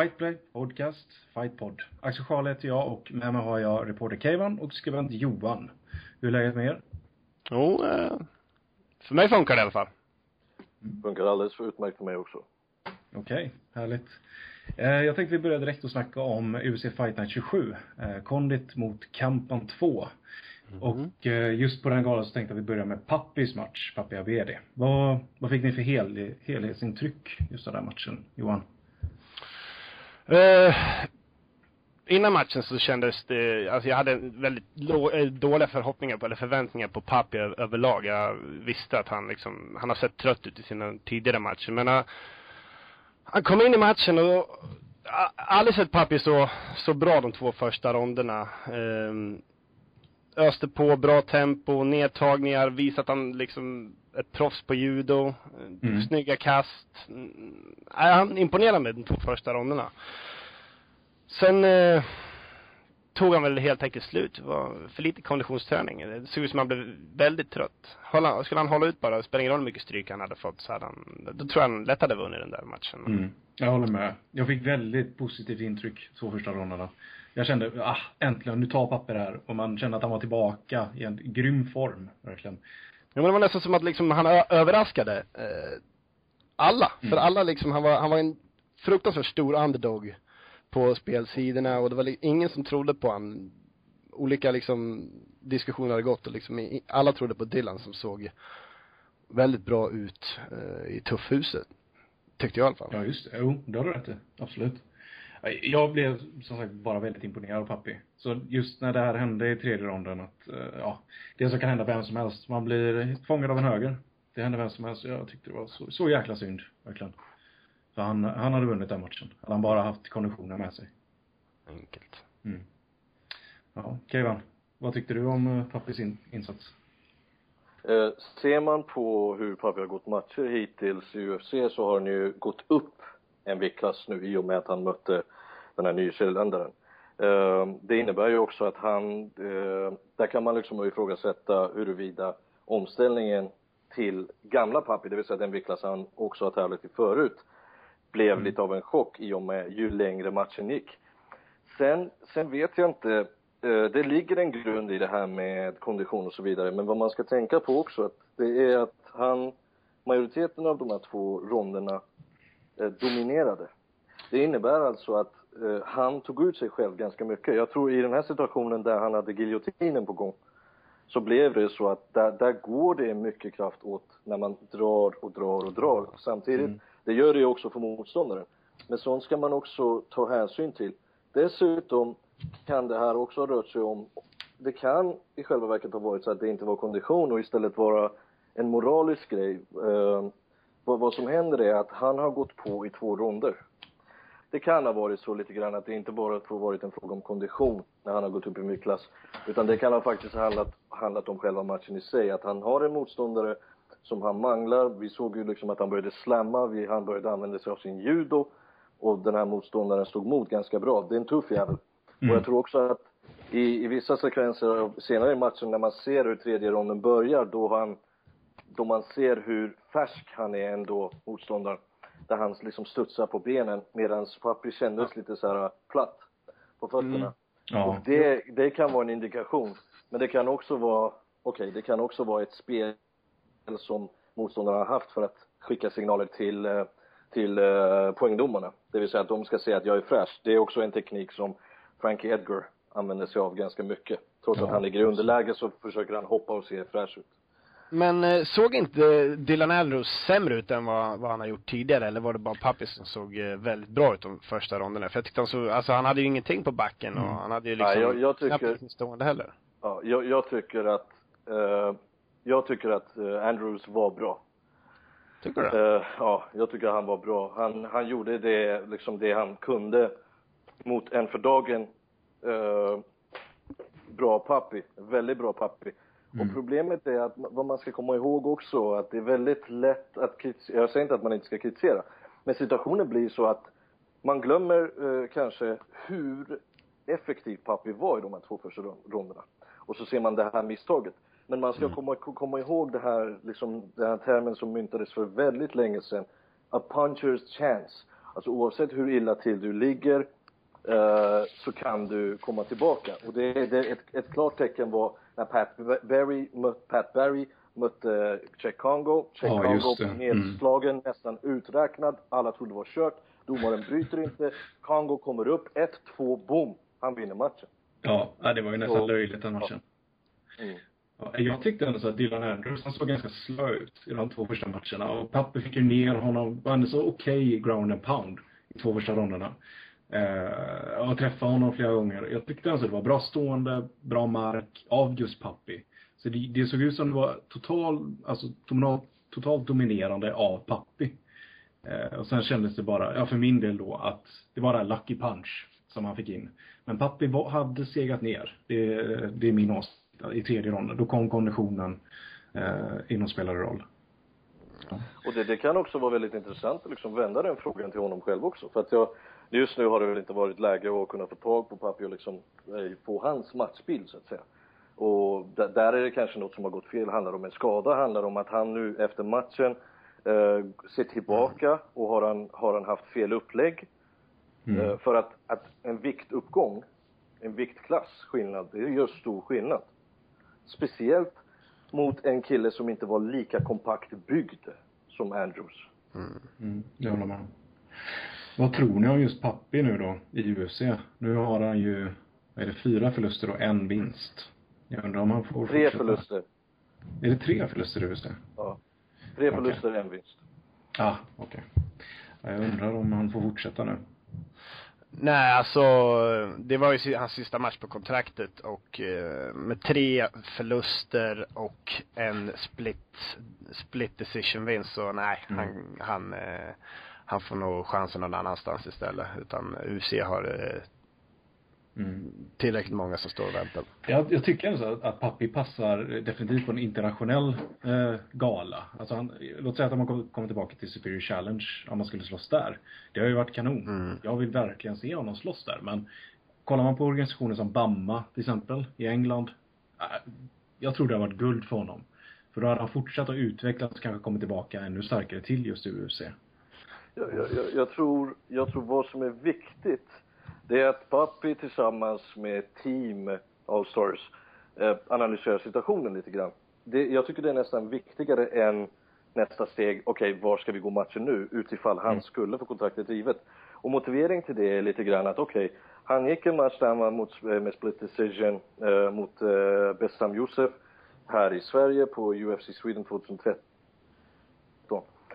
Fightplay Podcast, Fightpod. Axel Schal heter jag och med mig har jag reporter Keivan och skribent Johan. Hur är läget med er? Jo, eh, för mig funkar det i alla fall. Funkar alldeles för utmärkt för mig också. Okej, härligt. Eh, jag tänkte vi börjar direkt att snacka om UFC Fight Night 27. Eh, Condit mot Kampan 2. Och eh, just på den galan så tänkte jag att vi börjar med Pappis match, Pappi Abedi. Vad, vad fick ni för hel, helhetsintryck just av den matchen, Johan? Eh, innan matchen så kändes det, alltså jag hade väldigt lå, eh, dåliga förhoppningar på, eller förväntningar på Papi överlag. Jag visste att han liksom, han har sett trött ut i sina tidigare matcher. Men han kom in i matchen och aldrig sett Papi så, så bra de två första ronderna. Um, öste på, bra tempo, nedtagningar, visat att han liksom är ett proffs på judo, Mm. snygga kast. Mm, han imponerade med de två första ronderna. Sen eh, tog han väl helt enkelt slut. Det var för lite konditionsträning. Det såg ut som han blev väldigt trött. Hålla, skulle han hålla ut bara, det spelar ingen roll hur mycket stryk han hade fått, så hade han, då tror jag han lätt hade vunnit den där matchen. Mm. Jag håller med. Jag fick väldigt positivt intryck två första ronderna. Jag kände, ah, äntligen, nu tar papper här. Och man kände att han var tillbaka i en grym form, verkligen. Ja men det var nästan som att liksom han överraskade eh, alla. Mm. För alla liksom, han var, han var en fruktansvärt stor underdog på spelsidorna och det var ingen som trodde på han. Olika liksom diskussioner hade gått och liksom i, alla trodde på Dylan som såg väldigt bra ut eh, i tuffhuset. Tyckte jag i alla fall. Ja, just det. Jo, det har du rätt i. Absolut. Jag blev som sagt bara väldigt imponerad av Pappi. Så just när det här hände i tredje ronden att, eh, ja, det som kan hända vem som helst. Man blir fångad av en höger. Det händer vem som helst. Jag tyckte det var så, så jäkla synd, verkligen. Så han, han hade vunnit den matchen. Hade han bara haft konditionen med sig. Enkelt. Mm. Ja, Keivan. Vad tyckte du om eh, Pappis in, insats? Eh, ser man på hur Papi har gått matcher hittills i UFC så har han ju gått upp en viktklass nu i och med att han mötte den här nyzeeländaren. Eh, det innebär ju också att han, eh, där kan man liksom ifrågasätta huruvida omställningen till gamla Papi, det vill säga den viktklass han också har tävlat i förut, blev lite av en chock i och med ju längre matchen gick. Sen, sen vet jag inte, eh, det ligger en grund i det här med kondition och så vidare, men vad man ska tänka på också, att det är att han, majoriteten av de här två ronderna eh, dominerade. Det innebär alltså att eh, han tog ut sig själv ganska mycket. Jag tror i den här situationen där han hade giljotinen på gång, så blev det så att där, där går det mycket kraft åt när man drar och drar och drar. Samtidigt, det gör det ju också för motståndaren. Men sånt ska man också ta hänsyn till. Dessutom kan det här också ha rört sig om, det kan i själva verket ha varit så att det inte var kondition och istället vara en moralisk grej. Eh, vad, vad som händer är att han har gått på i två ronder. Det kan ha varit så lite grann att det inte bara har varit en fråga om kondition när han har gått upp i mycket Utan det kan ha faktiskt handlat, handlat om själva matchen i sig. Att han har en motståndare som han manglar. Vi såg ju liksom att han började slamma, vi, han började använda sig av sin judo. Och den här motståndaren stod emot ganska bra. Det är en tuff jävel. Och jag tror också att i, i vissa sekvenser senare i matchen när man ser hur tredje ronden börjar, då han då man ser hur färsk han är ändå, motståndaren. Där han liksom studsar på benen medan Papri kändes lite så här platt på fötterna. Mm. Ja. Och det, det kan vara en indikation. Men det kan också vara, okej, det kan också vara ett spel som motståndarna har haft för att skicka signaler till, eh, till eh, poängdomarna. Det vill säga att de ska säga att jag är fräsch. Det är också en teknik som Frankie Edgar använder sig av ganska mycket. Trots Ja, att han ligger i underläge så försöker han hoppa och se fräsch ut. Men eh, såg inte Dylan Andrews sämre ut än vad, vad han har gjort tidigare eller var det bara Pappis som såg väldigt bra ut de första ronderna? För jag tyckte han såg, alltså han hade ju ingenting på backen och Mm. han hade ju Nej, liksom jag- jag tycker- knappt stående heller. Ja, jag, jag tycker att, eh, jag tycker att eh, Andrews var bra. Tycker du? Eh, ja, jag tycker han var bra. Han, han gjorde det, liksom det han kunde mot en för dagen eh, bra pappi. Väldigt bra pappi. Och problemet är att vad man ska komma ihåg också, att det är väldigt lätt att kritisera. Jag säger inte att man inte ska kritisera. Men situationen blir så att man glömmer eh, kanske hur effektiv Papi var i de här två första rundorna. Och så ser man det här misstaget. Men man ska mm. komma, komma ihåg det här, liksom, den här termen som myntades för väldigt länge sedan. A puncher's chance. Alltså oavsett hur illa till du ligger uh, så kan du komma tillbaka. Och det, det ett, ett klart tecken var när Pat Barry, Pat Barry mötte Czech Congo. Czech ja, Congo blev nedslagen, mm. nästan uträknad. Alla trodde det var kört. Domaren bryter inte. Congo kommer upp. 1-2, boom. Han vinner matchen. Ja, det var ju nästan så, löjligt den matchen. Ja. Mm. Jag tyckte ändå så att Dylan Andrews, han såg ganska slö ut i de två första matcherna. Och Pappe fick ju ner honom, han är så okej okay ground and pound i två första ronderna. Eh, och träffade honom flera gånger. Jag tyckte alltså det var bra stående, bra mark av just Pappi. Så det, det såg ut som det var total, alltså totalt, totalt dominerande av Pappi. Eh, och sen kändes det bara, ja för min del då, att det var den lucky punch som han fick in. Men Pappi var, hade segat ner. Det, det är min åsikt i tredje ronden. Då kom konditionen eh, inom spelade roll. Ja. Och det, det kan också vara väldigt intressant att liksom vända den frågan till honom själv också. För att jag, just nu har det väl inte varit läge att kunna få tag på Papi och liksom eh, få hans matchbild så att säga. Och där är det kanske något som har gått fel. Handlar om en skada, handlar om att han nu efter matchen eh, ser tillbaka och har han, har han haft fel upplägg. Mm. Eh, för att, att en viktuppgång, en viktklass skillnad, det gör stor skillnad. Speciellt mot en kille som inte var lika kompakt byggd som Andrews. Mm. Mm, jag håller med. Vad tror ni om just Pappi nu då i UFC? Nu har han ju, vad är det, fyra förluster och en vinst. Jag undrar om han får Tre fortsätta. förluster. Är det tre förluster i UFC? Ja. Tre förluster, okay. en vinst. Ah, okej. Okay. Jag undrar om han får fortsätta nu. Nej, alltså det var ju hans sista match på kontraktet och eh, med tre förluster och en split, split decision vinst så nej, mm. han, han, eh, han får nog chansen någon annanstans istället. Utan UC har eh, Mm. Tillräckligt många som står och väntar. Jag, jag tycker ändå att, att Pappi passar definitivt på en internationell eh, gala. Alltså han, låt säga att man kommer tillbaka till Superior Challenge, om man skulle slåss där. Det har ju varit kanon. Mm. Jag vill verkligen se honom slåss där, men kollar man på organisationer som Bamma till exempel, i England. Eh, jag tror det har varit guld för honom. För då hade han fortsatt att utvecklas och kanske kommit tillbaka ännu starkare till just UFC. Jag, jag, jag, tror, jag tror vad som är viktigt det är att Papi tillsammans med team Allstars eh, analyserar situationen lite grann. Det, jag tycker det är nästan viktigare än nästa steg, okej, okay, var ska vi gå matchen nu, utifall han mm. skulle få kontraktet rivet. Och motivering till det är lite grann att okej, okay, han gick en match där mot, eh, med split decision eh, mot eh, Bessam Youssef här i Sverige på UFC Sweden 2013.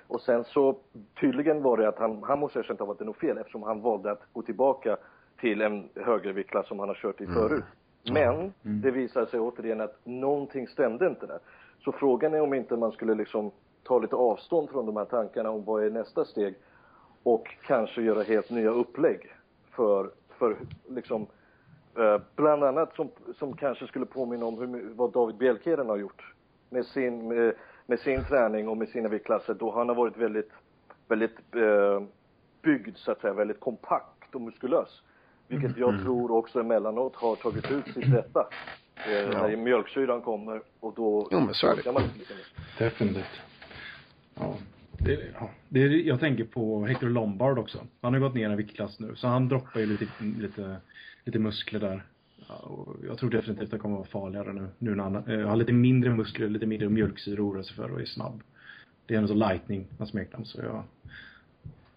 Och sen så, tydligen var det att han, han måste ha känt av att det är något fel eftersom han valde att gå tillbaka till en högre viktklass som han har kört i mm. förut. Men mm. det visar sig återigen att någonting stämde inte där. Så frågan är om inte man skulle liksom ta lite avstånd från de här tankarna om vad är nästa steg och kanske göra helt nya upplägg för, för liksom eh, bland annat som, som kanske skulle påminna om hur, vad David Bjelkeren har gjort med sin, med, med, sin träning och med sina viktklasser då han har varit väldigt, väldigt eh, byggd så att säga, väldigt kompakt och muskulös. Vilket jag mm. tror också emellanåt har tagit ut sitt rätta. Eh, ja. När mjölksyran kommer och då jo, men så är det. man Definitivt. Ja. Det, ja. det är, jag tänker på Hector Lombard också. Han har gått ner en viktklass nu, så han droppar ju lite, lite, lite muskler där. Ja, och jag tror definitivt att det kommer vara farligare nu, nu när han äh, har lite mindre muskler, lite mindre mjölksyra att oroa sig för och är snabb. Det är ändå så lightning, hans smeknamn, så jag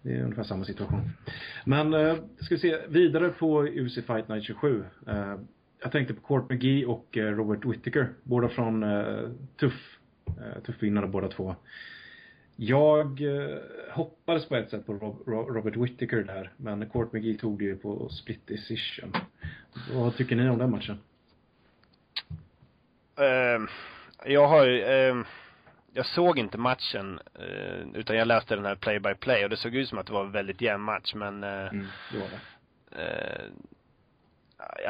det är ungefär samma situation. Men, eh, ska vi se, vidare på UFC Fight Night 27. Eh, jag tänkte på Court McGee och eh, Robert Whittaker. Båda från eh, Tuff. Eh, tuff vinnare båda två. Jag eh, hoppades på ett sätt på Rob Robert Whittaker där, men Court McGee tog det ju på split decision. Vad tycker ni om den matchen? Uh, jag har uh, jag såg inte matchen, eh, utan jag läste den här play by play och det såg ut som att det var en väldigt jämn match men eh, mm, det var det. Eh,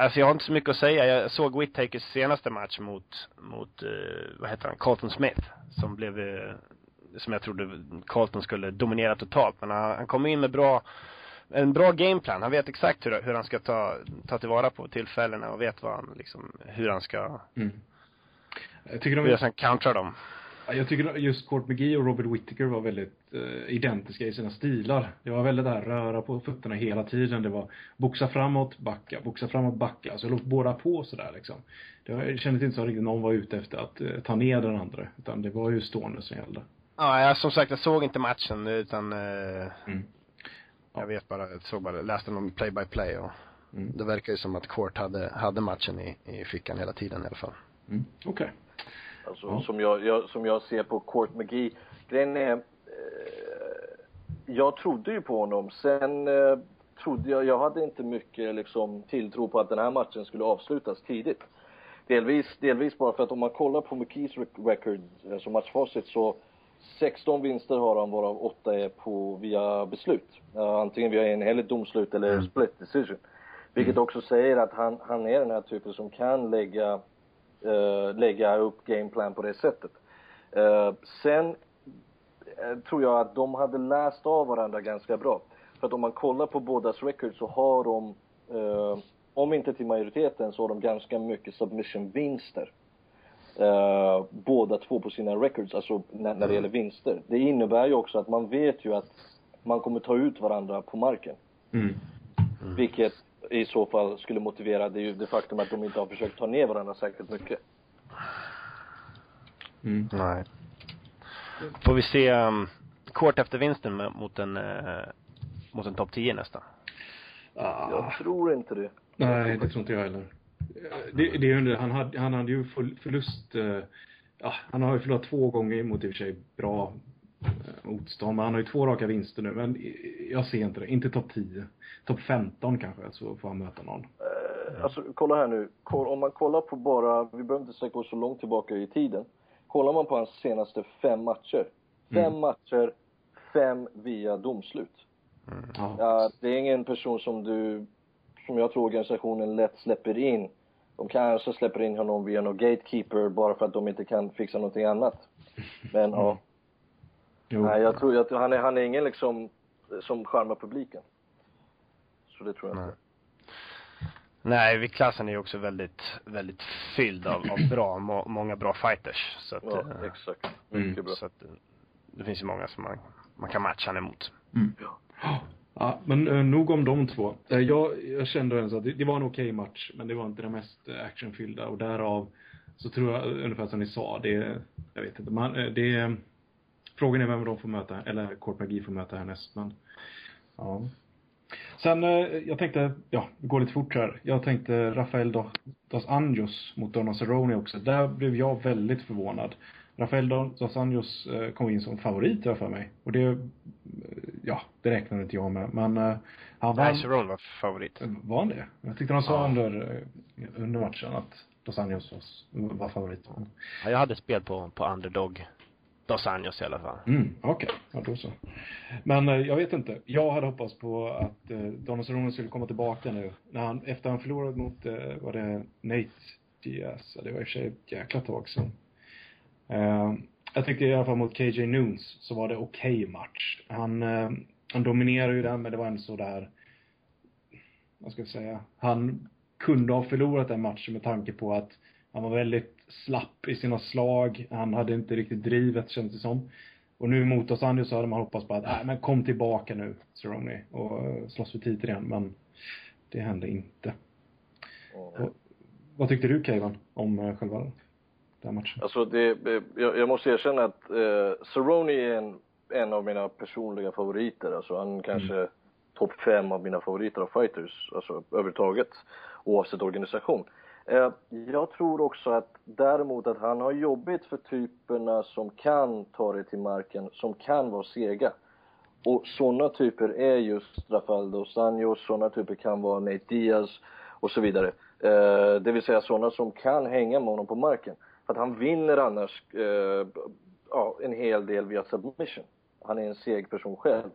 alltså jag har inte så mycket att säga. Jag såg Whittakers senaste match mot, mot, vad heter han, Carlton Smith, som blev, som jag trodde Carlton skulle dominera totalt. Men han, han kom in med bra, en bra gameplan. Han vet exakt hur, hur han ska ta, ta tillvara på tillfällena och vet vad han liksom, hur han ska, Mm. Jag tycker de, hur han countrar dem. Ja, Jag tycker just Court McGee och Robert Whittaker var väldigt eh, identiska i sina stilar. Det var väldigt det här röra på fötterna hela tiden. Det var boxa framåt, backa, boxa framåt, backa. Så låg båda på sådär liksom. Det, var, det kändes inte som riktigt någon var ute efter att eh, ta ner den andra. Utan det var ju stående som gällde. Ja, jag, som sagt, jag såg inte matchen utan eh, Mm. jag vet bara, jag såg bara, läste någon play by play och Mm. det verkar ju som att Court hade, hade matchen i, i fickan hela tiden i alla fall. Mm. Okej. Alltså, Ja. som, jag, jag, som jag ser på Court McGee. Grejen är, eh, jag trodde ju på honom. Sen eh, trodde jag, jag hade inte mycket liksom, tilltro på att den här matchen skulle avslutas tidigt. Delvis, delvis bara för att om man kollar på McKees rec- record, alltså matchfacit, så 16 vinster har han varav 8 är på via beslut. Uh, antingen via enhälligt domslut eller Mm. split decision. Vilket också säger att han, han är den här typen som kan lägga, eh, lägga upp gameplan på det sättet. Eh, sen eh, tror jag att de hade läst av varandra ganska bra. För att om man kollar på bådas record så har de, eh, om inte till majoriteten, så har de ganska mycket submission-vinster. Eh, båda två på sina records, alltså när, när det gäller vinster. Det innebär ju också att man vet ju att man kommer ta ut varandra på marken. Mm. Vilket i så fall skulle motivera det, är ju det faktum att de inte har försökt ta ner varandra särskilt mycket. Mm. Nej. Får vi se um, Court efter vinsten med, mot en, uh, mot en topp 10 nästan? Ah. Jag tror inte det. Nej, det tror inte jag heller. Det, det är han hade, han hade ju förlust, eh, ja, han har ju förlorat två gånger mot i och för sig bra motstånd, men han har ju två raka vinster nu, men jag ser inte det. Inte topp 10. Topp 15 kanske, så får han möta någon. Eh, alltså, kolla här nu. Om man kollar på bara, vi behöver inte oss så långt tillbaka i tiden. Kollar man på hans senaste fem matcher. Fem Mm. matcher, fem via domslut. Ja. Ja, det är ingen person som du, som jag tror organisationen lätt släpper in. De kanske släpper in honom via någon gatekeeper bara för att de inte kan fixa någonting annat. Men ja, Jo. nej jag tror, jag, tror- han, är, han är ingen liksom som charmar publiken. Så det tror jag Nej. inte. Nej, viktklassen är ju också väldigt, väldigt fylld av, av bra, må, många bra fighters. Så att, Ja, eh, exakt. Mm. Mycket bra. så att eh, det finns ju många som man, man kan matcha han emot. Mm. Ja, men eh, nog om de två. Eh, jag, jag kände ens att det, det var en okej match, men det var inte den mest eh, actionfyllda och därav så tror jag, eh, ungefär som ni sa, det, jag vet inte, man, eh, det, frågan är vem de får möta, eller McGee får möta härnäst, men ja. Sen, eh, jag tänkte, ja, det går lite fort här. Jag tänkte Rafael Do- Dos Anjos mot Donna Cerrone också. Där blev jag väldigt förvånad. Rafael Do- Dos Anjos eh, kom in som favorit där för mig. Och det, eh, ja, det räknade inte jag med. Men han vann. Nej, Cerrone var favorit. Var han det? Jag tyckte de sa Ja. under, under matchen att Dos Anjos var, var favorit. Ja, jag hade spel på, på underdog Dos Anjos i alla fall. Mm, okej. Ja, då så. Men eh, jag vet inte. Jag hade hoppats på att eh, Donald Cerrone skulle komma tillbaka nu. När han, efter han förlorade mot, eh, var det Nate Diaz? Ja, Det var i och för sig ett jäkla tag sedan. Eh, jag tyckte i alla fall mot KJ Nunes så var det okej match. Han, eh, han dominerade ju den, men det var ändå sådär, vad ska jag säga, han kunde ha förlorat den matchen med tanke på att han var väldigt slapp i sina slag. Han hade inte riktigt drivet kändes det som. Och nu mot Dos Anjos så hade man hoppats på att, nej men kom tillbaka nu, Cerrone, och eh, slåss för titel igen. Men det hände inte. Mm. Vad tyckte du Keivan om eh, själva den matchen? Alltså det, jag, jag måste erkänna att eh, Cerrone är en, en av mina personliga favoriter. Alltså han kanske topp fem av mina favoriter av fighters, alltså överhuvudtaget, oavsett organisation. Eh, jag tror också att däremot att han har jobbigt för typerna som kan ta det till marken, som kan vara sega. Och sådana typer är just Rafael dos Anjos, sådana typer kan vara Nate Diaz och så vidare. Eh, det vill säga sådana som kan hänga med honom på marken. För att han vinner annars eh, ja, en hel del via submission. Han är en seg person själv.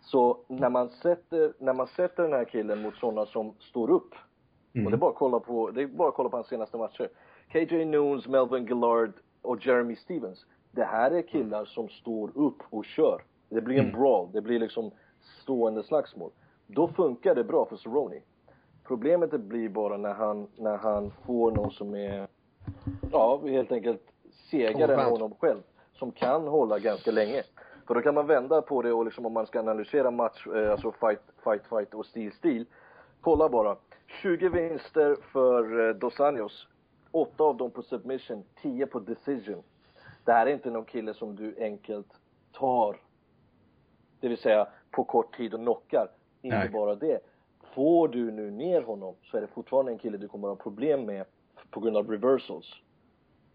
Så när man sätter, när man sätter den här killen mot sådana som står upp Mm. och det är bara att kolla på, det är bara att kolla på hans senaste matcher. KJ Noons, Melvin Gillard och Jeremy Stevens. Det här är killar som står upp och kör. Det blir en Mm. brawl. Det blir liksom stående slagsmål. Då funkar det bra för Cerrone. Problemet blir bara när han, när han får någon som är, ja, helt enkelt segare än honom själv. Som kan hålla ganska länge. För då kan man vända på det och liksom om man ska analysera match, eh, alltså fight, fight, fight och stil, stil. Kolla bara. 20 vinster för eh, Dos Anjos. 8 av dem på submission, 10 på decision. Det här är inte någon kille som du enkelt tar, det vill säga på kort tid och knockar. Inte Nej. bara det. Får du nu ner honom så är det fortfarande en kille du kommer att ha problem med på grund av reversals.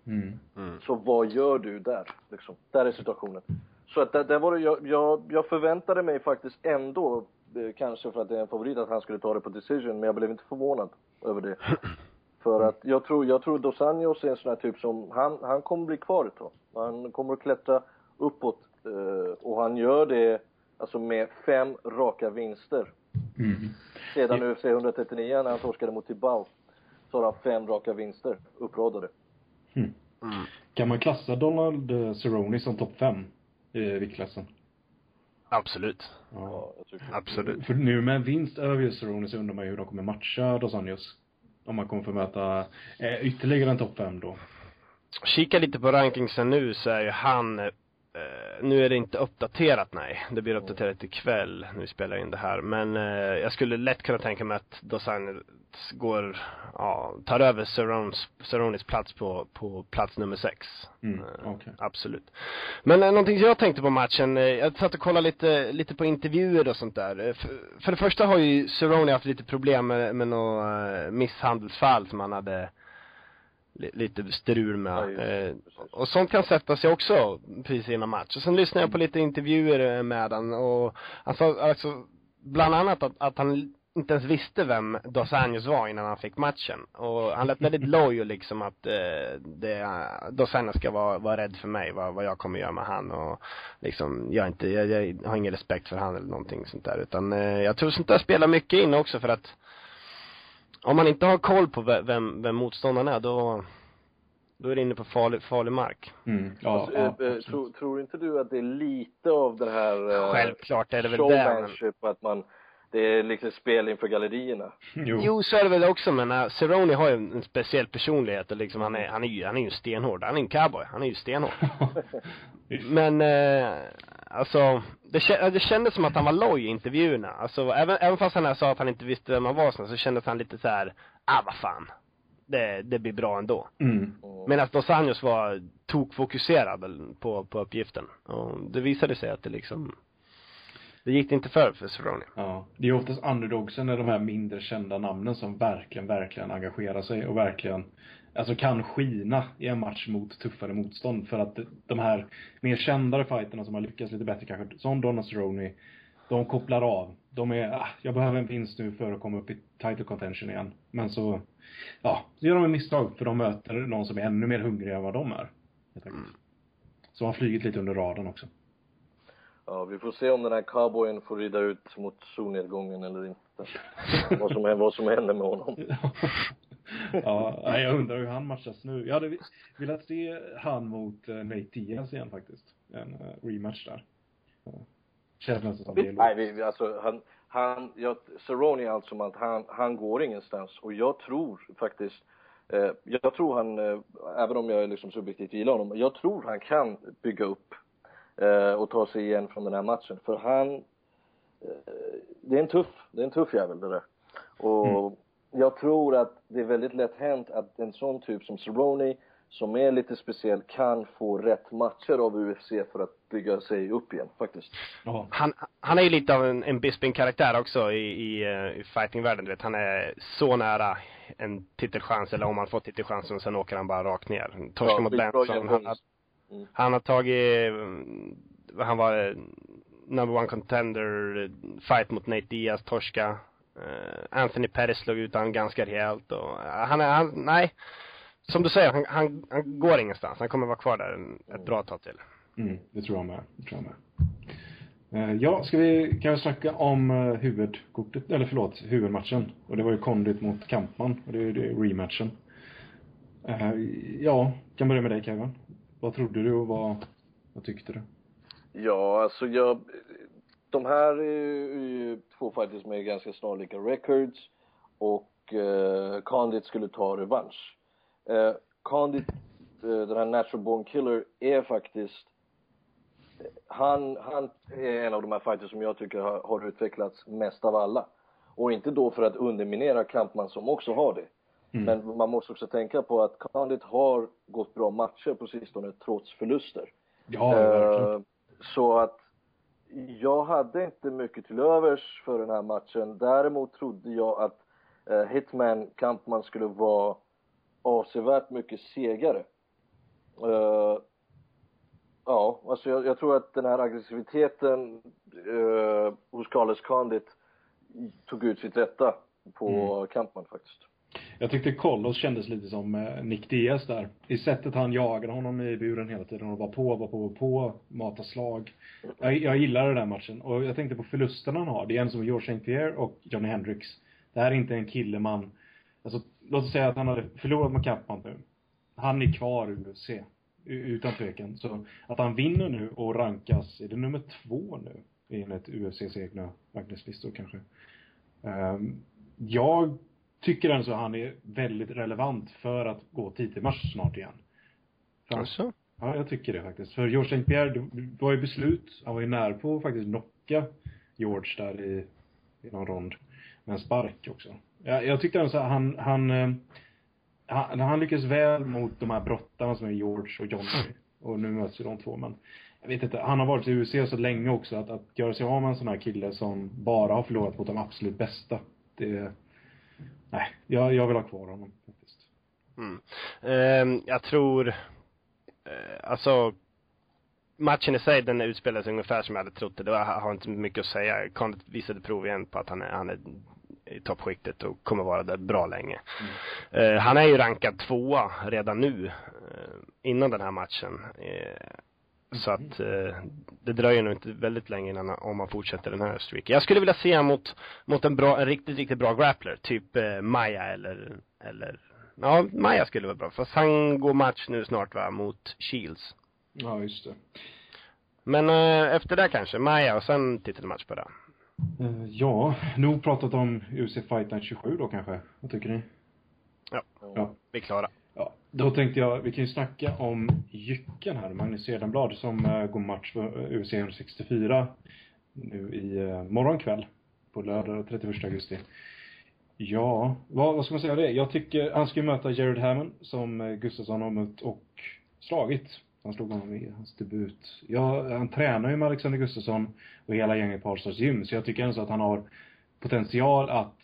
Mm. Så vad gör du där? Liksom? Där är situationen. Så att där, där var det, jag, jag, jag förväntade mig faktiskt ändå, kanske för att det är en favorit, att han skulle ta det på decision, men jag blev inte förvånad över det. För att jag tror, jag tror Dos Anjos är en sån här typ som, han, han kommer bli kvar ett tag. Han kommer att klättra uppåt eh, och han gör det alltså med fem raka vinster. Mm. Sedan UFC 139 när han torskade mot Tibau så har han fem raka vinster uppradade. Mm. Kan man klassa Donald eh, Cerrone som topp fem i viktklassen? Absolut. Ja. Absolut. För nu med en vinst över Cerrone så undrar man ju hur de kommer matcha Dos Anjos. Om man kommer få möta eh, ytterligare en topp fem då. Kika lite på rankingsen nu så är ju han, eh, nu är det inte uppdaterat nej. Det blir uppdaterat ikväll när vi spelar in det här. Men eh, jag skulle lätt kunna tänka mig att Dos Anjos går, ja, tar över Cerrones plats på, på plats nummer sex. Mm, Eh, okej. Absolut. Men eh, någonting jag tänkte på matchen, eh, jag satt och kollade lite, lite på intervjuer och sånt där. Eh, För, för det första har ju Cerrone haft lite problem med, med eh, misshandelsfall som han hade lite strul Ja, med. just Eh, och sånt kan sätta sig också precis innan match. Och sen lyssnade jag på lite intervjuer eh, med han och han sa alltså bland annat att, att han inte ens visste vem Dos Anjos var innan han fick matchen. Och han lät väldigt lojal liksom att eh, det, Dos Anjos ska vara, vara rädd för mig, vad, vad jag kommer göra med han och liksom, jag inte, jag, jag har ingen respekt för han eller någonting sånt där. Utan eh, jag tror sånt där spelar mycket in också för att om man inte har koll på ve- vem, vem motståndaren är då, då är det inne på farlig, farlig mark. Mm. Ja, Alltså, ja, eh, eh, tror, tror inte du att det är lite av den här eh, Självklart är det väl det. Men... showmanship, att man, det är liksom spel inför gallerierna? Jo. Jo, så är det väl också, men uh, Cerrone har ju en, en speciell personlighet och liksom han är, han är ju, han är ju stenhård. Han är en cowboy. Han är ju stenhård. Men, eh, alltså, det, kä- det kändes som att han var loj i intervjuerna. Alltså, även, även fast han sa att han inte visste vem han var så, så kändes han lite så här, ah vad fan. Det, det blir bra ändå. Mm. Medan Dos Anjos var tokfokuserad på, på uppgiften. Och det visade sig att det liksom, det gick inte för för Cerrone. Ja. Det är oftast underdogsen, eller de här mindre kända namnen som verkligen, verkligen engagerar sig och verkligen Alltså kan skina i en match mot tuffare motstånd för att de här mer kändare fighterna som har lyckats lite bättre kanske, som Donald Cerrone, de kopplar av. De är, ah, jag behöver en vinst nu för att komma upp i title contention igen. Men så, ja, så gör de en misstag för de möter någon som är ännu mer hungrig än vad de är. Enkelt. Så har flugit lite under radarn också. Ja, vi får se om den här cowboyen får rida ut mot solnedgången eller inte. vad, som, är- vad som händer med honom. ja, jag undrar hur han matchas nu. Jag hade velat se han mot uh, Nate Diaz igen faktiskt. En uh, rematch där. Känns nästan som det Nej, vi, alltså han, han, jag, Cerrone är alltså som att han, han går ingenstans och jag tror faktiskt eh, jag tror han, eh, även om jag liksom subjektivt gillar honom, jag tror han kan bygga upp eh, och ta sig igen från den här matchen. För han, eh, det är en tuff, det är en tuff jävel det där. Och jag tror att det är väldigt lätt hänt att en sån typ som Cerrone, som är lite speciell, kan få rätt matcher av UFC för att bygga sig upp igen, faktiskt. Han, han är ju lite av en, en Bisping-karaktär också i, i, eh, i fightingvärlden, du vet. Han är så nära en titelchans, eller om han får titelchansen, sen åker han bara rakt ner. Torskar Ja, mot Benson. Han, har- Mm. han har tagit, mm, han var eh, number one contender, eh, fight mot Nate Diaz, torska. Eh, Anthony Pettis slog ut han ganska rejält och eh, han är, han, nej. Som du säger, han, han, han går ingenstans. Han kommer vara kvar där en, ett bra tag till. Mm, det tror jag med. Det tror jag med. Eh, ja, ska vi, kan vi snacka om uh, huvudkortet, eller förlåt, huvudmatchen. Och det var ju Condit mot Kampman, och det är ju rematchen. Ja, kan börja med dig Kevin. Vad trodde du och vad, vad tyckte du? Ja, alltså jag... de här är ju två fighters med ganska snarlika records och eh, Condit skulle ta revansch. Eh, Condit, eh, den här natural born killer, är faktiskt han, han är en av de här fighters som jag tycker har, har utvecklats mest av alla. Och inte då för att underminera Kampman som också har det. Mm. Men man måste också tänka på att Condit har gått bra matcher på sistone trots förluster. Ja. Uh, så att jag hade inte mycket till övers för den här matchen. Däremot trodde jag att uh, Hitman Kampman skulle vara avsevärt mycket segare. Uh, ja, alltså jag, jag, tror att den här aggressiviteten uh, hos Carlos Condit tog ut sitt rätta på mm. Kampman faktiskt. Jag tyckte Kollos kändes lite som eh, Nick Diaz där. I sättet han jagade honom i buren hela tiden och var på, var på, var på, mata slag. Jag, jag gillar den där matchen. Och jag tänkte på förlusterna han har. Det är en som George St. Pierre och Johnny Hendricks. Det här är inte en kille man, alltså låt oss säga att han hade förlorat mot Kappan nu. Han är kvar i UFC. Utan tvekan. Så att han vinner nu och rankas, är det nummer två nu? Enligt UFCs egna rankningslistor kanske. Um, jag tycker alltså att han är väldigt relevant för att gå titelmatch snart igen. För alltså? Ja, jag tycker det faktiskt. För George St. Pierre, det var ju beslut. Han var ju nära på att faktiskt knocka George där i, i någon rond. Med en spark också. Jag, jag tyckte alltså att han, han, eh, han, han lyckades väl mot de här brottarna som är George och Johnny. Och nu möts ju de två, men jag vet inte, han har varit i UFC så länge också att, att göra sig av med en sån här kille som bara har förlorat mot de absolut bästa. Det, nej, jag, jag vill ha kvar honom faktiskt. Mm. Eh, jag tror, eh, alltså matchen i sig, den utspelade sig ungefär som jag hade trott det. Jag har inte mycket att säga. Condit visade prov igen på att han är, han är i toppskiktet och kommer vara där bra länge. Mm. Eh, han är ju rankad tvåa redan nu, eh, innan den här matchen. Eh, så att eh, det dröjer nog inte väldigt länge innan om man fortsätter den här streaken. Jag skulle vilja se honom mot, mot en bra, en riktigt, riktigt bra grappler. Typ eh, Maja eller, eller, ja, Maja skulle vara bra. Fast han går match nu snart va, mot Shields. Ja, just det. Men eh, efter det kanske, Maja och sen titelmatch på det. Uh, ja, nog pratat om UFC Fight Night 27 då kanske. Vad tycker ni? Ja. ja. Vi är klara. Då tänkte jag, vi kan ju snacka om Jycken här, Magnus Edenblad som eh, går match för eh, UFC 164 nu i uh, morgon kväll på lördag 31 augusti. Ja, vad, vad ska man säga det? Jag tycker, han ska ju möta Jared Hammond som Gustafsson har mött och slagit. Han slog honom i hans debut. Ja, han tränar ju med Alexander Gustafsson och hela gänget på Allstars gym, så jag tycker ändå att han har potential att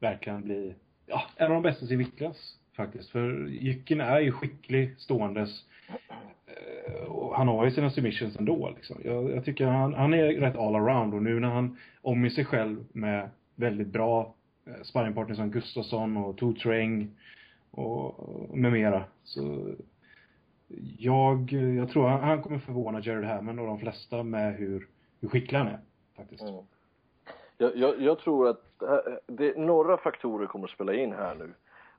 verkligen bli, ja, en av de bästa i sin viktklass faktiskt. För Jycken är ju skicklig ståendes. Eh, och han har ju sina submissions ändå liksom. Jag, jag tycker han, han är rätt all around och nu när han omger sig själv med väldigt bra eh, sparringpartners som Gustafsson och Tu Treng och, med mera. Så jag, jag tror han, han kommer förvåna Jared Hammond och de flesta med hur, hur skicklig han är, faktiskt. Mm. Jag, jag, jag, tror att eh, det, några faktorer kommer att spela in här nu.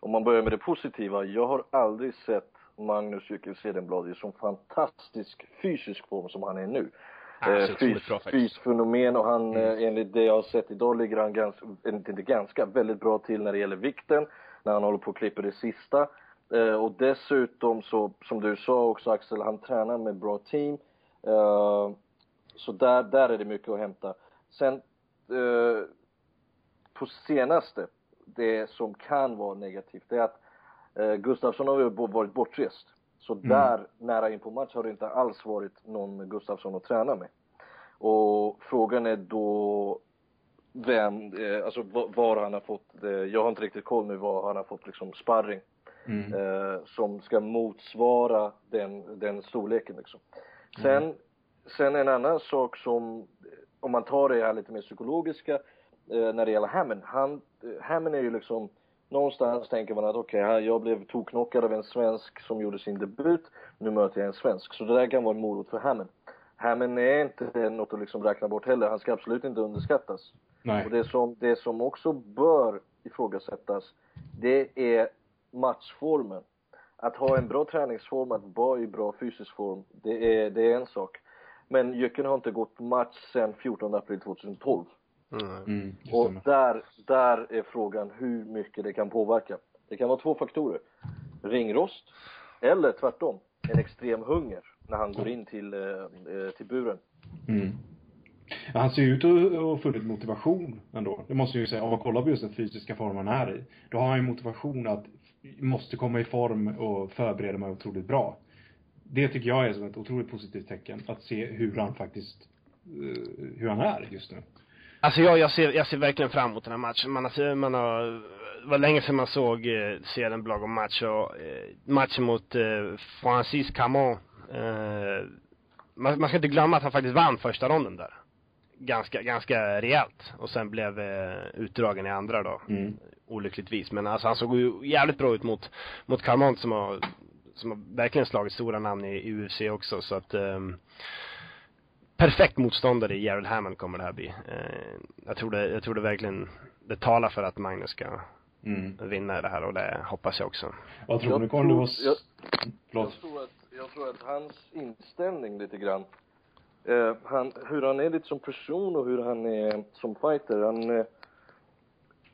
Om man börjar med det positiva, jag har aldrig sett Magnus Jyckel Cedenblad i så fantastisk fysisk form som han är nu. Eh, fys, fysfenomen och han, mm. eh, enligt det jag har sett idag, ligger han ganska, inte ganska, väldigt bra till när det gäller vikten. När han håller på och klipper det sista. Eh, och dessutom så, som du sa också Axel, han tränar med bra team. Eh, så där, där är det mycket att hämta. Sen, eh, på senaste, det som kan vara negativt, är att eh, Gustafsson har varit bortrest. Så mm. där, nära in på match, har det inte alls varit någon Gustafsson att träna med. Och frågan är då vem, eh, alltså var han har fått, eh, jag har inte riktigt koll nu var han har fått liksom sparring mm. eh, som ska motsvara den, den storleken liksom. Sen, mm. sen en annan sak som, om man tar det här lite mer psykologiska, eh, när det gäller Hammond, han, Hammond är ju liksom, någonstans tänker man att okej, okay, jag blev toknockad av en svensk som gjorde sin debut, nu möter jag en svensk. Så det där kan vara en morot för Hammond. Hammond är inte något att liksom räkna bort heller, han ska absolut inte underskattas. Nej. Och det som, det som också bör ifrågasättas, det är matchformen. Att ha en bra träningsform, att vara i bra fysisk form, det är, det är en sak. Men Jöken har inte gått match sedan 14 april 2012. Mm. Mm, Och där, där är frågan hur mycket det kan påverka. Det kan vara två faktorer. Ringrost, eller tvärtom, en extrem hunger när han går in till, eh, eh, till buren. Mm. Ja, Han ser ju ut att ha funnit motivation ändå. Det måste jag ju säga. Om man kollar på just den fysiska formen han är i. Då har han ju motivation att måste komma i form och förbereda mig otroligt bra. Det tycker jag är som ett otroligt positivt tecken. Att se hur han faktiskt, eh, hur han är just nu. Alltså jag, jag ser, jag ser verkligen fram emot den här matchen. Man har, man har, var länge sedan man såg eh, serien blogg om match och eh, matchen mot eh, Francis Camon. Eh, man, man ska inte glömma att han faktiskt vann första ronden där. Ganska, ganska rejält. Och sen blev eh, utdragen i andra då. Mm. Olyckligtvis. Men alltså han såg ju jävligt bra ut mot, mot Carmont som har, som har verkligen slagit stora namn i, i UFC också så att ehm, perfekt motståndare i Gerald Hammond kommer det här bli. Eh, jag tror det, jag tror det verkligen, det talar för att Magnus ska Mm. vinna det här och det hoppas jag också. Vad tror Jag? Kommer det tror- vara... jag- Förlåt. Jag tror, att, jag tror att hans inställning lite grann, eh, han, hur han är lite som person och hur han är som fighter, han eh,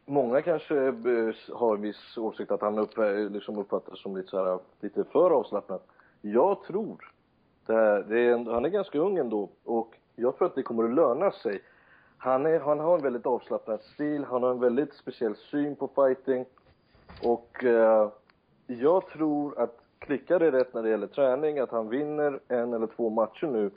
Många kanske eh, har en viss åsikt att han upp, eh, liksom uppfattas som lite så här, lite för avslappnad. Jag tror, det här, eh, det är, en- han är ganska ung ändå och jag tror att det kommer att löna sig. Han, är, han har en väldigt avslappnad stil, han har en väldigt speciell syn på fighting och eh, jag tror att klickar det rätt när det gäller träning, att han vinner en eller två matcher nu,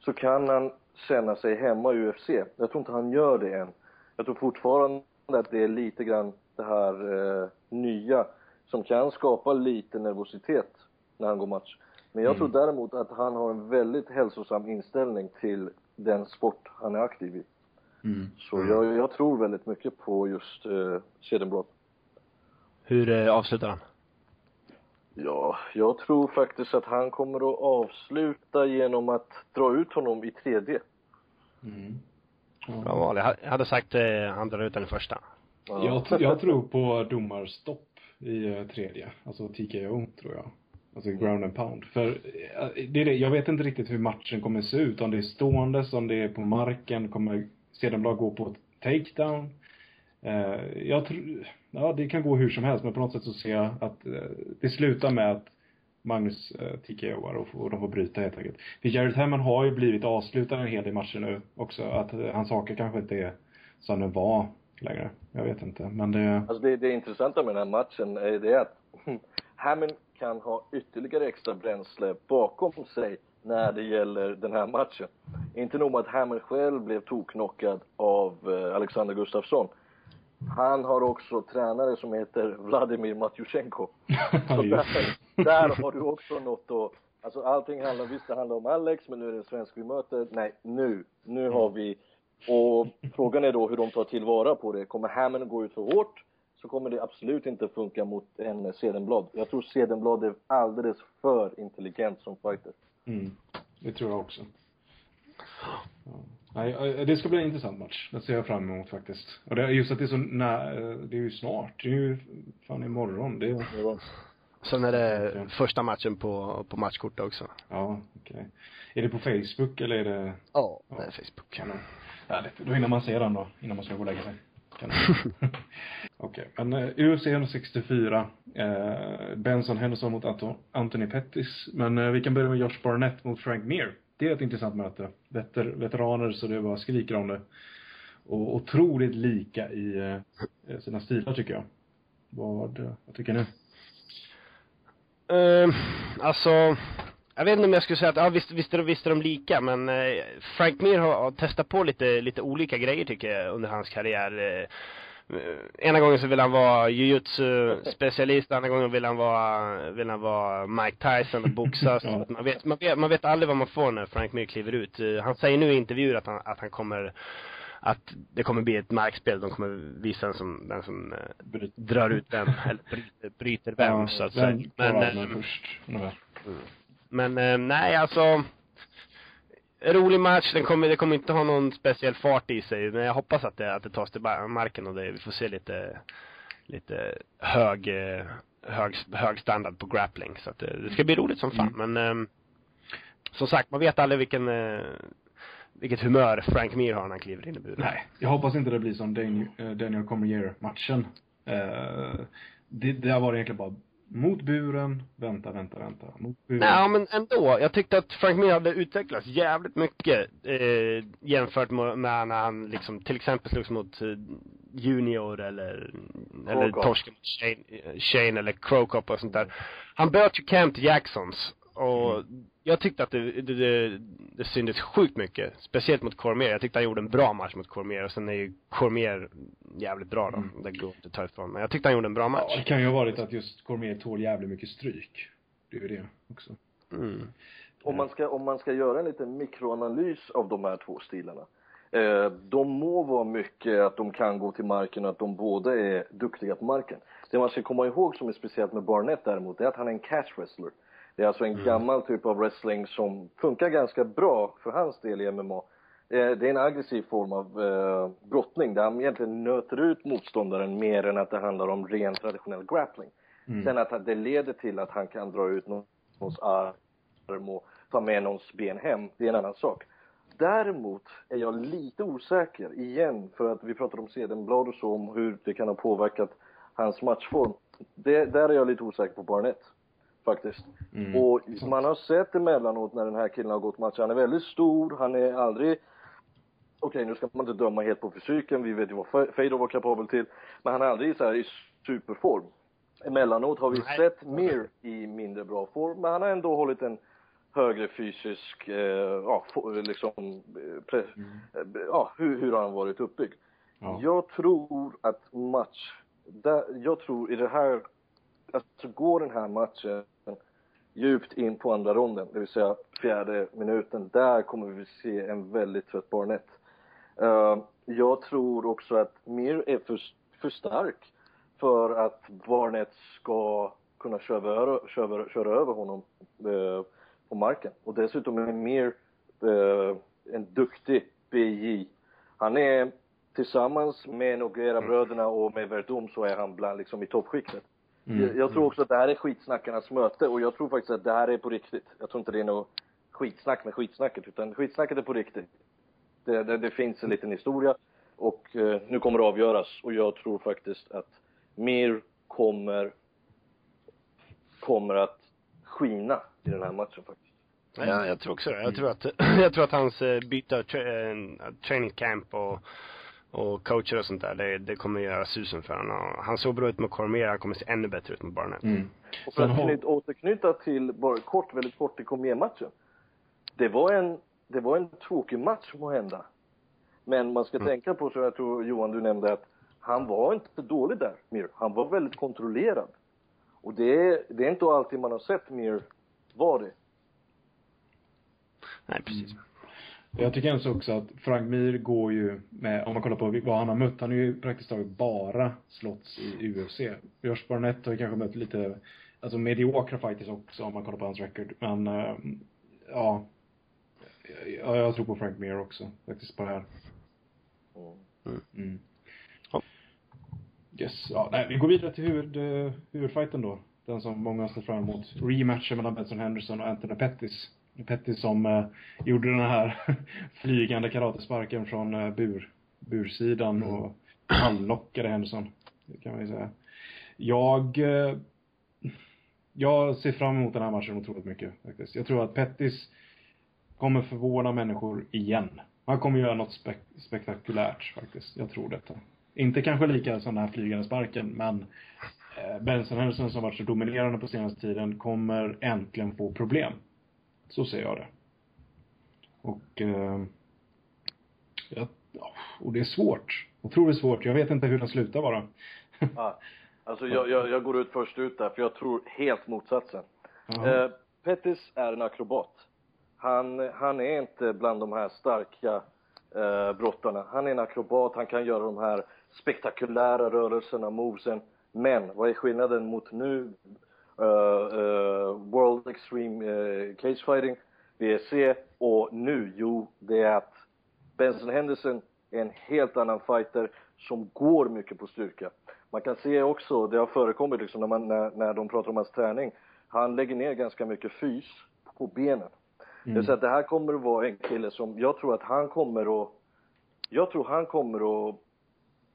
så kan han känna sig hemma i UFC. Jag tror inte han gör det än. Jag tror fortfarande att det är lite grann det här eh, nya som kan skapa lite nervositet när han går match. Men jag tror däremot att han har en väldigt hälsosam inställning till den sport han är aktiv i. Mm. Så jag, jag tror väldigt mycket på just eh, Cederbrott. Hur eh, avslutar han? Ja, jag tror faktiskt att han kommer att avsluta genom att dra ut honom i tredje. Mm. Bra val. Jag ha- jag hade sagt eh, han drar ut den i första. Ja. Jag, jag tror på domarstopp i eh, tredje. Alltså TKO, tror jag. Alltså ground and pound. För eh, det är det, jag vet inte riktigt hur matchen kommer se ut. Om det är stående, om det är på marken, kommer Cederblad gå på takedown? Eh, jag tror, ja det kan gå hur som helst, men på något sätt så ser jag att eh, det slutar med att Magnus eh, TKOar och, och de får bryta helt enkelt. För Jared Hammond har ju blivit avslutad en hel del matcher nu också. Att eh, hans saker kanske inte är som den var längre. Jag vet inte, men det... Alltså det, det intressanta med den här matchen är det att Hammond kan ha ytterligare extra bränsle bakom sig när det gäller den här matchen. Inte nog med att Hammond själv blev toknockad av eh, Alexander Gustafsson. Han har också tränare som heter Vladimir. Så just där, där har du också något att, alltså allting handlar, visst det handlar om Alex, men nu är det en svensk vi möter. Nej, nu, nu har vi, och frågan är då hur de tar tillvara på det. Kommer Hammond gå ut för hårt, så kommer det absolut inte funka mot en Sedenblad. Jag tror Sedenblad är alldeles för intelligent som fighter. Mm. Det tror jag också. Ja. Nej, eh, det ska bli en intressant match. Det ser jag fram emot faktiskt. Och det är just att det är så nä, det är ju snart. Det är ju fan imorgon. Det är, Sen är det första matchen på, på matchkortet också. ja, okej. Är det på Facebook eller är det? Ja, Ja. det är Facebook. Ja, det, då hinner man se den då, innan man ska gå och lägga sig. Okej, men uh, UFC 164, eh, Benson Henderson mot Anton, Anthony Pettis. Men eh, vi kan börja med Josh Barnett mot Frank Mir. Det är ett intressant möte. Veter, veteraner så det bara skriker om det. Och otroligt lika i eh, sina stilar tycker jag. Vad, eh, vad tycker ni? Uh, alltså, jag vet inte om jag skulle säga att, ja visst, visst, är, de- visst är de lika, men eh, Frank Mir har, har testat på lite, lite olika grejer tycker jag under hans karriär. Eh, ena gången så vill han vara jujutsu-specialist, andra gången vill han vara, vill han vara Mike Tyson och boxas. Ja. man, vet, man, vet, man vet aldrig vad man får när Frank Mir kliver ut. Eh, han säger nu i intervjuer att han, att han kommer att det kommer bli ett markspel, de kommer visa den som, den som eh, Bryt- drar ut vem, eller bryter, bryter vem så att säga. vem Men, av eh, först? Ungefär. Men eh, nej, alltså. Rolig match. Den kommer, det kommer inte ha någon speciell fart i sig. Men jag hoppas att det, att det tas till marken och det, vi får se lite, lite hög, eh, hög, hög standard på grappling. Så att det, det ska bli roligt som fan. Men ehm, som sagt, man vet aldrig vilken, eh, vilket humör Frank Mir har när han kliver in i buren. Nej, jag hoppas inte det blir som Daniel, eh, Daniel Cormier-matchen. Eh, det, där var det egentligen bara mot buren, vänta, vänta, vänta, mot buren. Nej, men ändå. Jag tyckte att Frank Mir hade utvecklats jävligt mycket eh, jämfört med när han liksom till exempel slogs mot eh, Junior eller, eller torsken mot Shane, Shane eller Crocop och sånt där. Han böt ju camp till Jacksons och mm. jag tyckte att det, det, det, det syntes sjukt mycket. Speciellt mot Cormier. Jag tyckte han gjorde en bra match mot Cormier och sen är ju Cormier jävligt bra då. Mm. Det går inte att ta ifrån. Men jag tyckte han gjorde en bra match. Ja, det kan ju ha varit att just Cormier tål jävligt mycket stryk. Det är ju det också. Mm. Om man ska, om man ska göra en liten mikroanalys av de här två stilarna. Eh, de må vara mycket att de kan gå till marken och att de båda är duktiga på marken. Det man ska komma ihåg som är speciellt med Barnett däremot, är att han är en catch wrestler. Det är alltså en mm. gammal typ av wrestling som funkar ganska bra för hans del i MMA. Det är en aggressiv form av eh, brottning där han egentligen nöter ut motståndaren mer än att det handlar om ren traditionell grappling. Mm. Sen att det leder till att han kan dra ut någons arm och ta med någons ben hem, det är en annan sak. Däremot är jag lite osäker, igen, för att vi pratade om Sedenblad och så, om hur det kan ha påverkat hans matchform. Det, där är jag lite osäker på Barnett faktiskt. Mm. Och man har sett emellanåt när den här killen har gått match, han är väldigt stor, han är aldrig Okej, nu ska man inte döma helt på fysiken, vi vet ju vad Fedor var kapabel till, men han är aldrig så här i superform. Emellanåt har vi Nej. sett mer i mindre bra form, men han har ändå hållit en högre fysisk, eh, ja, liksom, eh, mm. eh, ja, hur, hur har han varit uppbyggd? Ja. Jag tror att match, där, jag tror i det här, alltså går den här matchen djupt in på andra ronden, det vill säga fjärde minuten, där kommer vi se en väldigt trött Barnett. Uh, jag tror också att Mir är för, för stark för att Barnett ska kunna köra över, köra, köra över honom uh, på marken. Och dessutom är Mir uh, en duktig BJ. Han är tillsammans med Noguera-bröderna och med Verdum så är han bland liksom i toppskiktet. Mm. Jag, jag, tror också att det här är skitsnackarnas möte och jag tror faktiskt att det här är på riktigt. Jag tror inte det är något skitsnack med skitsnacket utan skitsnacket är på riktigt. Det, det, det finns en liten historia och eh, nu kommer det avgöras och jag tror faktiskt att Mir kommer kommer att skina i den här matchen faktiskt. Ja, jag tror också det. Jag tror att, jag tror att hans eh, byte av tra eh, training camp och och coacher och sånt där, det, det kommer göra susen för honom. Han såg bra ut med Cormier, han kommer se ännu bättre ut med Barnett. Mm. Och för att har... återknyta till, bara kort, väldigt kort till Cormier-matchen. Det var en, det var en tråkig match må hända. Men man ska mm. tänka på, som jag tror Johan du nämnde, att han var inte dålig där, Mir. Han var väldigt kontrollerad. Och det är, det är inte alltid man har sett Mir vara det. Nej, precis. Mm. Jag tycker alltså också att Frank Mir går ju med, om man kollar på vad han har mött, han har ju praktiskt taget bara slåtts i UFC. Josh Barnett har ju kanske mött lite, alltså mediokra fighters också om man kollar på hans record. Men, äh, ja. Ja, jag tror på Frank Mir också, faktiskt på det här. Mm. mm. Yes, ja, nej, vi går vidare till huvud, huvudfighten då. Den som många har sett fram emot. Rematchen mellan Benson Henderson och Anthony Pettis. Petty som eh, gjorde den här flygande karatesparken från eh, bur, bursidan mm. och halvnockade Henderson. Det kan man ju säga. Jag, eh, jag ser fram emot den här matchen otroligt mycket faktiskt. Jag tror att Pettis kommer förvåna människor igen. Han kommer göra något spek spektakulärt faktiskt. Jag tror detta. Inte kanske lika som den här flygande sparken, men Benson Henderson som varit så dominerande på senaste tiden kommer äntligen få problem. Så ser jag det. Och, eh, ja, och det är svårt. Otroligt svårt. Jag vet inte hur den slutar bara. ja, alltså jag, jag, jag, går ut först ut där, för jag tror helt motsatsen. Eh, Pettis är en akrobat. Han, han är inte bland de här starka eh, brottarna. Han är en akrobat, han kan göra de här spektakulära rörelserna, movesen. Men vad är skillnaden mot nu World Extreme uh, Cage Fighting, WSC och nu, jo, det är att Benson Henderson är en helt annan fighter som går mycket på styrka. Man kan se också, det har förekommit liksom när, man, när, när de pratar om hans träning, han lägger ner ganska mycket fys på benen. Mm. Det, så att det här kommer att vara en kille som, jag tror att han kommer att, jag tror han kommer att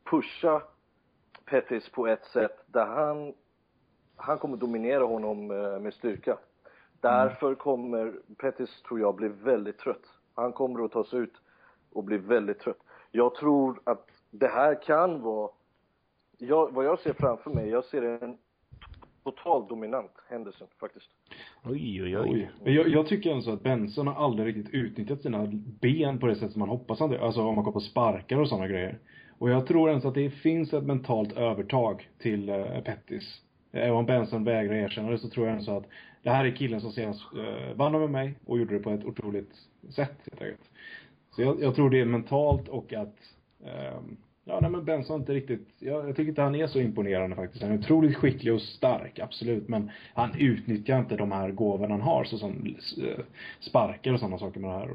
pusha Pettis på ett sätt där han, han kommer dominera honom eh, med styrka. Därför mm. kommer Pettis, tror jag, bli väldigt trött. Han kommer att ta sig ut och bli väldigt trött. Jag tror att det här kan vara, jag, vad jag ser framför mig, jag ser en totalt dominant Henderson faktiskt. Oj, oj, oj. Jag, jag tycker alltså att Benson har aldrig riktigt utnyttjat sina ben på det sätt som man hoppas han Alltså om man går på sparkar och sådana grejer. Och jag tror ens att det finns ett mentalt övertag till uh, Pettis. Eh, Evan om Benson vägrar erkänna det så tror jag ändå att det här är killen som senast eh, vann med mig och gjorde det på ett otroligt sätt helt enkelt. Så jag, jag tror det är mentalt och att um, Ja, nej men Benson inte riktigt, jag, jag tycker inte han är så imponerande faktiskt. Han är otroligt skicklig och stark, absolut. Men han utnyttjar inte de här gåvorna han har, såsom eh, sparkar och sådana saker med det här.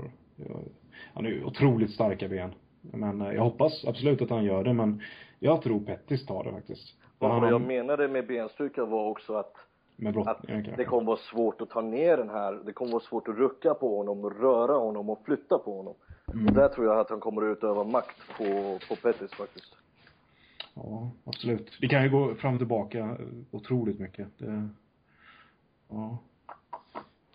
Han är otroligt starka ben. Men eh, jag hoppas absolut att han gör det, men jag tror Pettis tar det faktiskt. Ja, vad jag menade med benstyrka var också att med brott, att det kommer vara svårt att ta ner den här, det kommer vara svårt att rucka på honom och röra honom och flytta på honom. Mm. Och där tror jag att han kommer att utöva makt på, på Pettis faktiskt. Ja, absolut. Det kan ju gå fram och tillbaka otroligt mycket. Det, ja.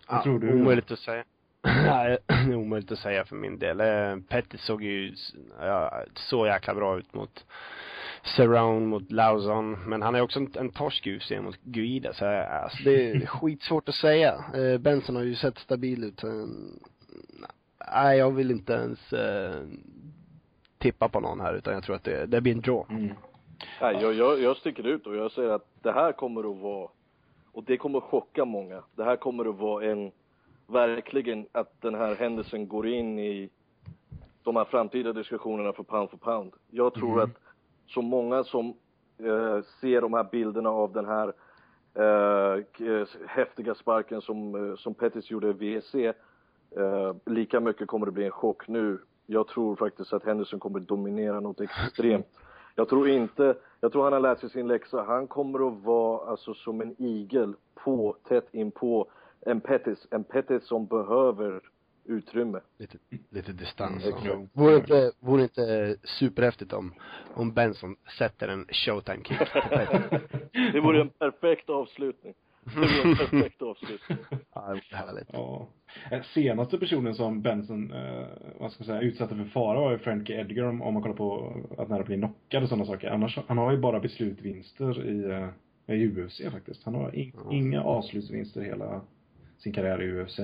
Vad ja, tror du? Omöjligt att säga. Nej, omöjligt att säga för min del. Eh, Pettis såg ju så jäkla bra ut mot Surround mot Lauzon. Men han är också en, en torsk UFC mot Guida. Så alltså, det är skitsvårt att säga. Eh, Benson har ju sett stabil ut. Nej, jag vill inte ens eh, tippa på någon här utan jag tror att det, det blir en draw. Mm. Nej, jag, jag, jag sticker ut och jag säger att det här kommer att vara, och det kommer att chocka många. Det här kommer att vara en, verkligen att den här händelsen går in i de här framtida diskussionerna för pound for pound. Jag tror mm. att så många som eh, ser de här bilderna av den här eh, eh häftiga sparken som, eh, som Pettis gjorde i VC, eh, lika mycket kommer det bli en chock nu. Jag tror faktiskt att Henderson kommer dominera något extremt. Jag tror inte, jag tror han har lärt sig sin läxa. Han kommer att vara alltså som en igel på, tätt in på en Pettis. En Pettis som behöver utrymme. Lite, lite distans. Mm, vore inte, vore inte superhäftigt om, om Benson sätter en showtime kick Det vore en perfekt avslutning. Det vore en perfekt avslutning. ja, härligt. Ja. Senaste personen som Benson, eh, vad ska man säga, utsatte för fara var ju Frankie Edgar om, om man kollar på att när det blir knockad och sådana saker. Annars, han har ju bara beslutsvinster i, eh, i UFC faktiskt. Han har in, mm. inga avslutsvinster hela sin karriär i UFC.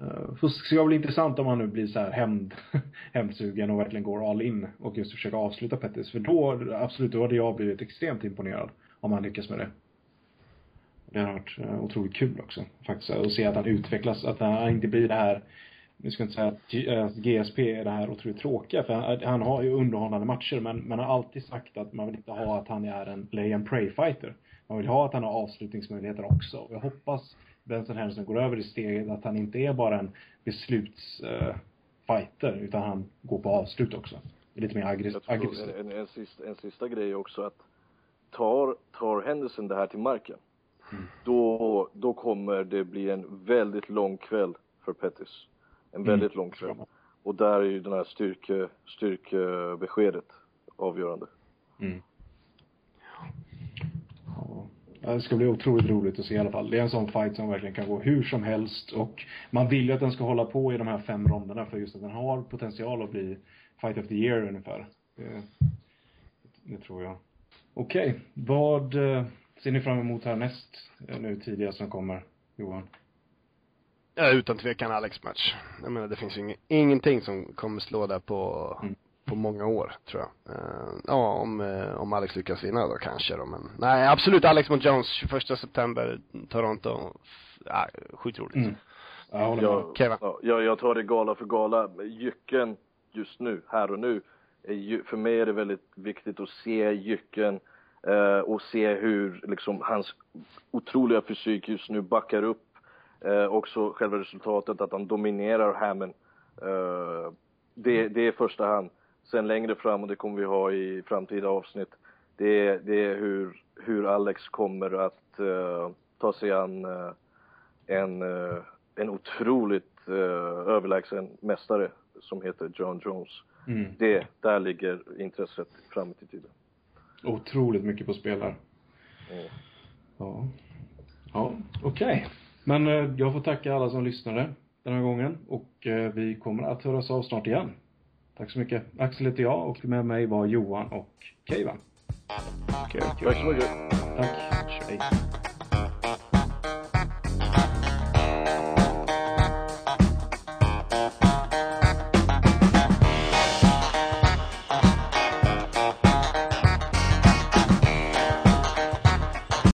Eh, så det ska bli intressant om han nu blir så här hämnd, hämndsugen och verkligen går all in och just försöker avsluta Pettis. För då, absolut, då hade jag blivit extremt imponerad om han lyckas med det. Det har varit eh, otroligt kul också, faktiskt. Att se att han utvecklas, att han inte blir det här, nu ska jag inte säga att GSP eh, är det här otroligt tråkiga, för han, han har ju underhållande matcher, men man har alltid sagt att man vill inte ha att han är en lay and pray fighter. Man vill ha att han har avslutningsmöjligheter också. Och jag hoppas Benson Henderson går över i steget att han inte är bara en beslutsfighter, uh, utan han går på avslut också. Lite mer aggressiv. En, en, en, sista, en sista grej också att tar, tar Henderson det här till marken, mm. då, då kommer det bli en väldigt lång kväll för Pettis. En väldigt mm. lång kväll. Och där är ju den här styrke, styrkebeskedet avgörande. Mm. Det ska bli otroligt roligt att se i alla fall. Det är en sån fight som verkligen kan gå hur som helst och man vill ju att den ska hålla på i de här fem ronderna för just att den har potential att bli fight of the year ungefär. Det, det tror jag. Okej, okay. vad eh, ser ni fram emot härnäst eh, nu tidigast som kommer, Johan? Ja, utan tvekan Alex match. Jag menar det finns ju ingenting som kommer slå där på mm på många år, tror jag. Uh, ja, om, uh, om Alex lyckas vinna då kanske då, men nej, absolut Alex mot Jones, 21 september, Toronto. Ja, sjukt roligt. Mm. Ja, jag. Ja, jag, jag tar det gala för gala. Jycken just nu, här och nu, är ju, för mig är det väldigt viktigt att se Jycken uh, och se hur liksom hans otroliga fysik just nu backar upp uh, också själva resultatet, att han dominerar Hammond. Uh, det, det är första hand. Sen längre fram, och det kommer vi ha i framtida avsnitt, det är, det är hur, hur Alex kommer att uh, ta sig an uh, en, uh, en otroligt överlägsen mästare som heter John Jones. Mm. Det, där ligger intresset framåt i tiden. Otroligt mycket på spel där. Mm. Ja. Ja, okej. Men eh, jag får tacka alla som lyssnade den här gången och vi kommer att höras av snart igen. Tack så mycket. Axel heter jag och med mig var Johan och Keivan. Kul, kul. Tack så mycket. Tack. Hej.